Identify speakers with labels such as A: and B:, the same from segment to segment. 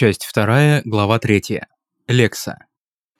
A: Часть 2, глава 3. Лекса.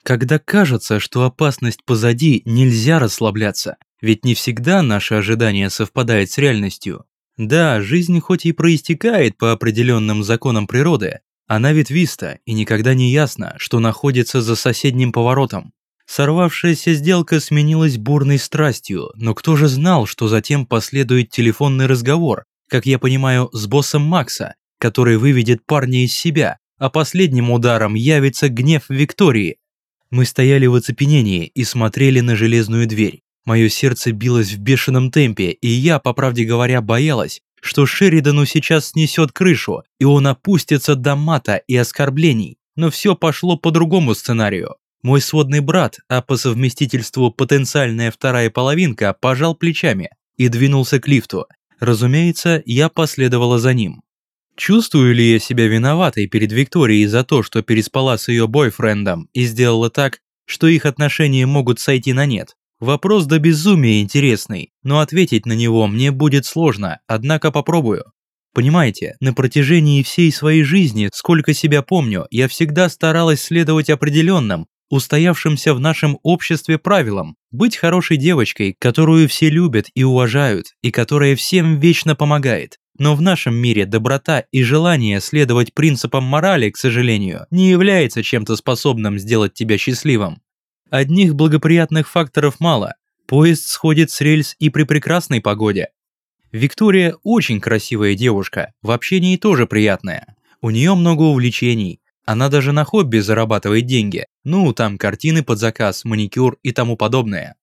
A: Когда кажется, что опасность позади, нельзя расслабляться, ведь не всегда наше ожидание совпадает с реальностью. Да, жизнь хоть и проистекает по определенным законам природы, она ветвиста и никогда не ясно, что находится за соседним поворотом. Сорвавшаяся сделка сменилась бурной страстью, но кто же знал, что затем последует телефонный разговор, как я понимаю, с боссом Макса, который выведет парня из себя, а последним ударом явится гнев Виктории. Мы стояли в оцепенении и смотрели на железную дверь. Мое сердце билось в бешеном темпе, и я, по правде говоря, боялась, что Шеридану сейчас снесет крышу, и он опустится до мата и оскорблений. Но все пошло по другому сценарию. Мой сводный брат, а по совместительству потенциальная вторая половинка, пожал плечами и двинулся к лифту. Разумеется, я последовала за ним. Чувствую ли я себя виноватой перед Викторией за то, что переспала с ее бойфрендом и сделала так, что их отношения могут сойти на нет? Вопрос до безумия интересный, но ответить на него мне будет сложно, однако попробую. Понимаете, на протяжении всей своей жизни, сколько себя помню, я всегда старалась следовать определенным, устоявшимся в нашем обществе правилам, быть хорошей девочкой, которую все любят и уважают, и которая всем вечно помогает. Но в нашем мире доброта и желание следовать принципам морали, к сожалению, не является чем-то способным сделать тебя счастливым. Одних благоприятных факторов мало. Поезд сходит с рельс и при прекрасной погоде. Виктория очень красивая девушка, в общении тоже приятная. У нее много увлечений, она даже на хобби зарабатывает деньги. Ну, там картины под заказ, маникюр и тому подобное.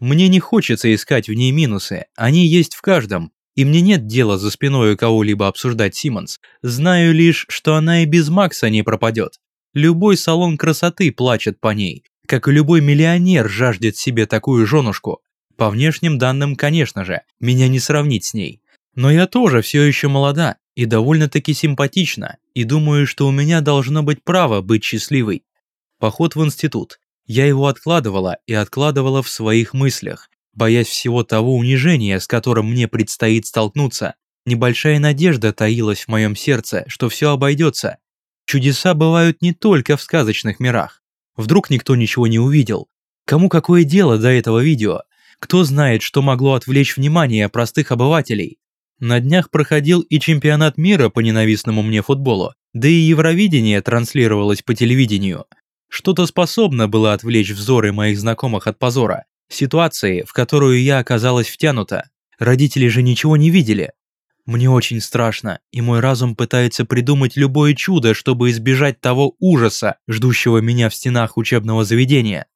A: Мне не хочется искать в ней минусы, они есть в каждом. И мне нет дела за спиной у кого-либо обсуждать Симмонс. Знаю лишь, что она и без Макса не пропадет. Любой салон красоты плачет по ней, как и любой миллионер жаждет себе такую женушку. По внешним данным, конечно же, меня не сравнить с ней. Но я тоже все еще молода и довольно-таки симпатична, и думаю, что у меня должно быть право быть счастливой. Поход в институт. Я его откладывала и откладывала в своих мыслях, боясь всего того унижения, с которым мне предстоит столкнуться. Небольшая надежда таилась в моем сердце, что все обойдется. Чудеса бывают не только в сказочных мирах. Вдруг никто ничего не увидел. Кому какое дело до этого видео? Кто знает, что могло отвлечь внимание простых обывателей? На днях проходил и чемпионат мира по ненавистному мне футболу, да и Евровидение транслировалось по телевидению. Что-то способно было отвлечь взоры моих знакомых от позора, ситуации, в которую я оказалась втянута. Родители же ничего не видели. Мне очень страшно, и мой разум пытается придумать любое чудо, чтобы избежать того ужаса, ждущего меня в стенах учебного заведения.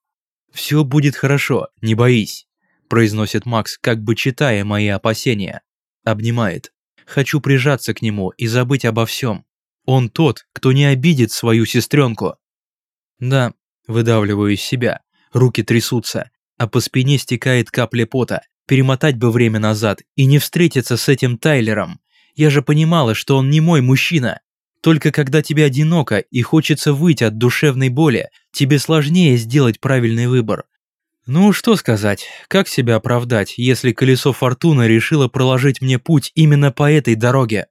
A: «Все будет хорошо, не боись», – произносит Макс, как бы читая мои опасения. Обнимает. Хочу прижаться к нему и забыть обо всем. Он тот, кто не обидит свою сестренку. Да, выдавливаю из себя. Руки трясутся, а по спине стекает капля пота. Перемотать бы время назад и не встретиться с этим Тайлером. Я же понимала, что он не мой мужчина. Только когда тебе одиноко и хочется выйти от душевной боли, тебе сложнее сделать правильный выбор. Ну, что сказать, как себя оправдать, если колесо фортуны решило проложить мне путь именно по этой дороге?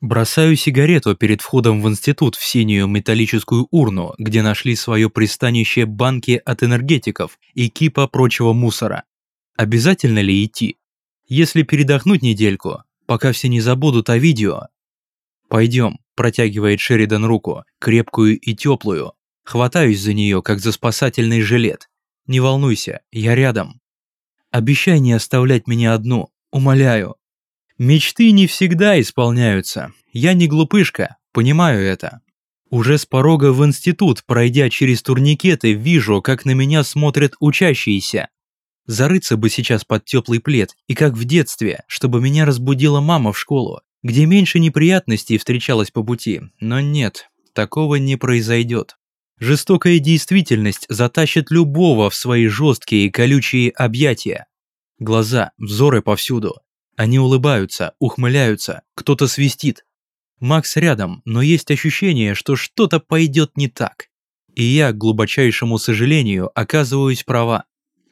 A: Бросаю сигарету перед входом в институт в синюю металлическую урну, где нашли свое пристанище банки от энергетиков и кипа прочего мусора. Обязательно ли идти? Если передохнуть недельку, пока все не забудут о видео. Пойдем, протягивает Шеридан руку, крепкую и теплую. Хватаюсь за нее, как за спасательный жилет, не волнуйся, я рядом. Обещай не оставлять меня одну, умоляю. Мечты не всегда исполняются. Я не глупышка, понимаю это. Уже с порога в институт, пройдя через турникеты, вижу, как на меня смотрят учащиеся. Зарыться бы сейчас под теплый плед, и как в детстве, чтобы меня разбудила мама в школу, где меньше неприятностей встречалось по пути, но нет, такого не произойдет. Жестокая действительность затащит любого в свои жесткие и колючие объятия. Глаза, взоры повсюду. Они улыбаются, ухмыляются, кто-то свистит. Макс рядом, но есть ощущение, что что-то пойдет не так. И я, к глубочайшему сожалению, оказываюсь права.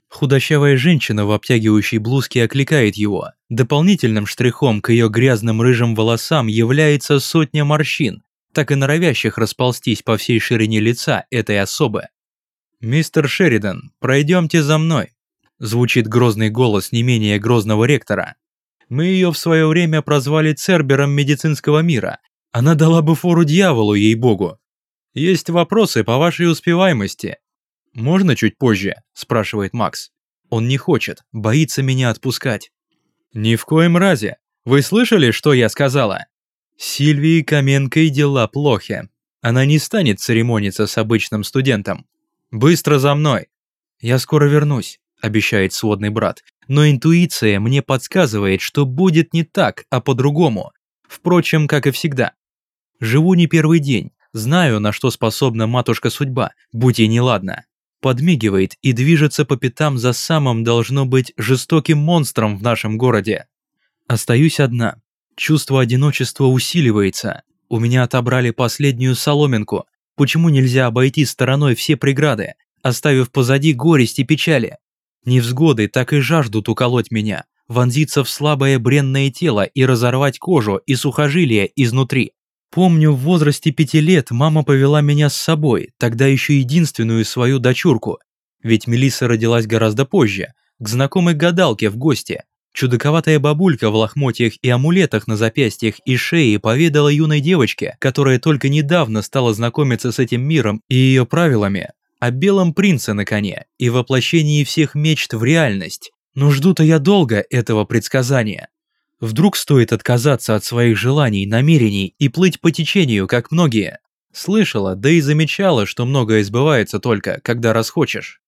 A: Худощавая женщина в обтягивающей блузке окликает его. Дополнительным штрихом к ее грязным рыжим волосам является сотня морщин, так и норовящих расползтись по всей ширине лица этой особы. «Мистер Шеридан, пройдемте за мной», – звучит грозный голос не менее грозного ректора. «Мы ее в свое время прозвали Цербером медицинского мира. Она дала бы фору дьяволу, ей-богу. Есть вопросы по вашей успеваемости». «Можно чуть позже?» – спрашивает Макс. Он не хочет, боится меня отпускать. «Ни в коем разе. Вы слышали, что я сказала?» Сильвии Каменкой дела плохи. Она не станет церемониться с обычным студентом. Быстро за мной. Я скоро вернусь, обещает сводный брат. Но интуиция мне подсказывает, что будет не так, а по-другому. Впрочем, как и всегда. Живу не первый день, знаю, на что способна матушка судьба, будь ей неладна. Подмигивает и движется по пятам за самым, должно быть, жестоким монстром в нашем городе. Остаюсь одна, Чувство одиночества усиливается. У меня отобрали последнюю соломинку. Почему нельзя обойти стороной все преграды, оставив позади горесть и печали? Невзгоды так и жаждут уколоть меня, вонзиться в слабое бренное тело и разорвать кожу и сухожилия изнутри. Помню, в возрасте пяти лет мама повела меня с собой, тогда еще единственную свою дочурку. Ведь Мелисса родилась гораздо позже, к знакомой гадалке в гости, Чудаковатая бабулька в лохмотьях и амулетах на запястьях и шее поведала юной девочке, которая только недавно стала знакомиться с этим миром и ее правилами, о белом принце на коне и воплощении всех мечт в реальность. Но жду-то я долго этого предсказания. Вдруг стоит отказаться от своих желаний, намерений и плыть по течению, как многие. Слышала, да и замечала, что многое сбывается только, когда расхочешь.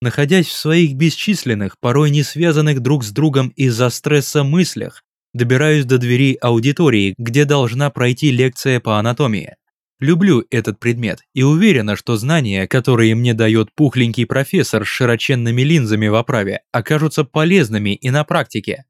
A: Находясь в своих бесчисленных, порой не связанных друг с другом из-за стресса мыслях, добираюсь до двери аудитории, где должна пройти лекция по анатомии. Люблю этот предмет и уверена, что знания, которые мне дает пухленький профессор с широченными линзами в оправе, окажутся полезными и на практике.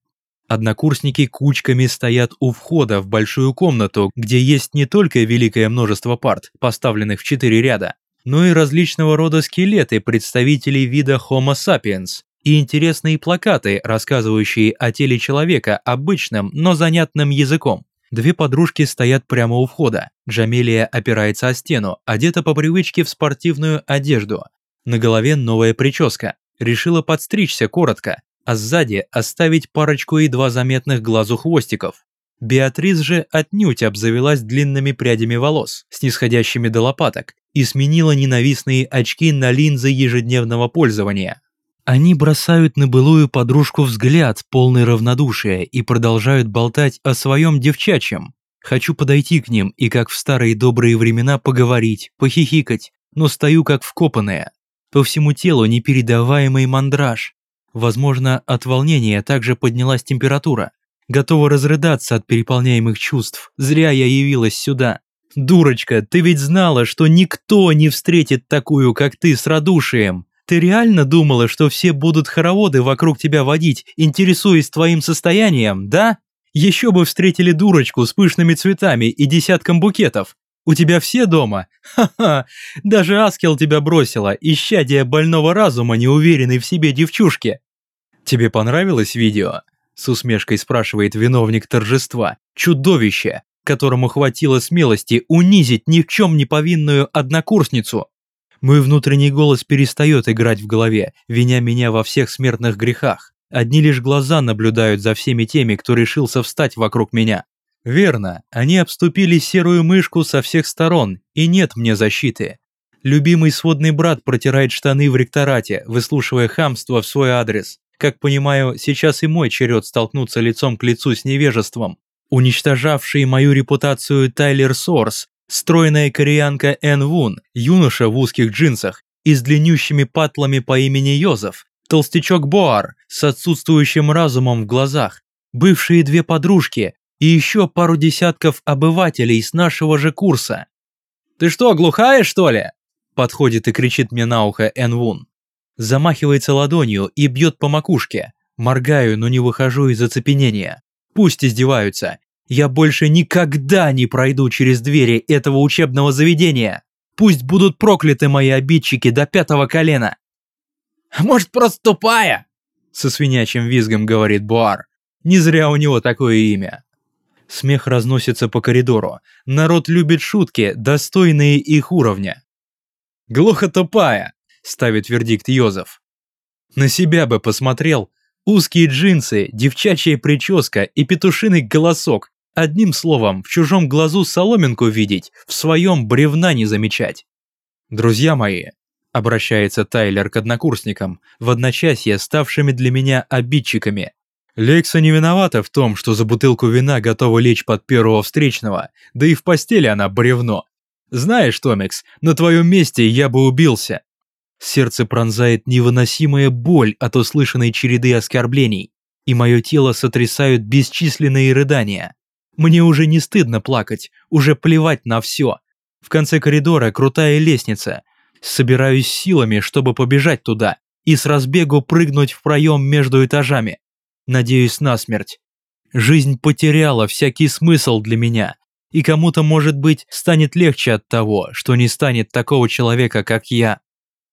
A: Однокурсники кучками стоят у входа в большую комнату, где есть не только великое множество парт, поставленных в четыре ряда, но и различного рода скелеты представителей вида Homo sapiens и интересные плакаты, рассказывающие о теле человека обычным, но занятным языком. Две подружки стоят прямо у входа. Джамелия опирается о стену, одета по привычке в спортивную одежду. На голове новая прическа. Решила подстричься коротко, а сзади оставить парочку едва заметных глазу хвостиков. Беатрис же отнюдь обзавелась длинными прядями волос, снисходящими до лопаток, и сменила ненавистные очки на линзы ежедневного пользования. Они бросают на былую подружку взгляд, полный равнодушия, и продолжают болтать о своем девчачьем. Хочу подойти к ним и, как в старые добрые времена, поговорить, похихикать, но стою как вкопанная. По всему телу непередаваемый мандраж. Возможно, от волнения также поднялась температура. Готова разрыдаться от переполняемых чувств. Зря я явилась сюда. «Дурочка, ты ведь знала, что никто не встретит такую, как ты, с радушием. Ты реально думала, что все будут хороводы вокруг тебя водить, интересуясь твоим состоянием, да? Еще бы встретили дурочку с пышными цветами и десятком букетов. У тебя все дома? Ха-ха, даже Аскел тебя бросила, исчадие больного разума, неуверенной в себе девчушки. Тебе понравилось видео? С усмешкой спрашивает виновник торжества. Чудовище, которому хватило смелости унизить ни в чем не повинную однокурсницу. Мой внутренний голос перестает играть в голове, виня меня во всех смертных грехах. Одни лишь глаза наблюдают за всеми теми, кто решился встать вокруг меня. Верно, они обступили серую мышку со всех сторон, и нет мне защиты. Любимый сводный брат протирает штаны в ректорате, выслушивая хамство в свой адрес. Как понимаю, сейчас и мой черед столкнуться лицом к лицу с невежеством уничтожавший мою репутацию Тайлер Сорс, стройная кореянка Эн Вун, юноша в узких джинсах и с длиннющими патлами по имени Йозеф, толстячок Боар с отсутствующим разумом в глазах, бывшие две подружки и еще пару десятков обывателей с нашего же курса. «Ты что, глухая, что ли?» Подходит и кричит мне на ухо Эн Вун. Замахивается ладонью и бьет по макушке. Моргаю, но не выхожу из оцепенения. Пусть издеваются. Я больше никогда не пройду через двери этого учебного заведения. Пусть будут прокляты мои обидчики до пятого колена.
B: Может, просто тупая?
A: Со свинячим визгом говорит Буар. Не зря у него такое имя. Смех разносится по коридору. Народ любит шутки, достойные их уровня. «Глухо тупая», – ставит вердикт Йозеф. На себя бы посмотрел. Узкие джинсы, девчачья прическа и петушиный голосок. Одним словом, в чужом глазу соломинку видеть, в своем бревна не замечать. Друзья мои, обращается Тайлер к однокурсникам, в одночасье ставшими для меня обидчиками. Лекса не виновата в том, что за бутылку вина готова лечь под первого встречного, да и в постели она бревно. Знаешь, Томикс, на твоем месте я бы убился. Сердце пронзает невыносимая боль от услышанной череды оскорблений, и мое тело сотрясают бесчисленные рыдания. Мне уже не стыдно плакать, уже плевать на все. В конце коридора крутая лестница. Собираюсь силами, чтобы побежать туда и с разбегу прыгнуть в проем между этажами. Надеюсь на смерть. Жизнь потеряла всякий смысл для меня, и кому-то, может быть, станет легче от того, что не станет такого человека, как я.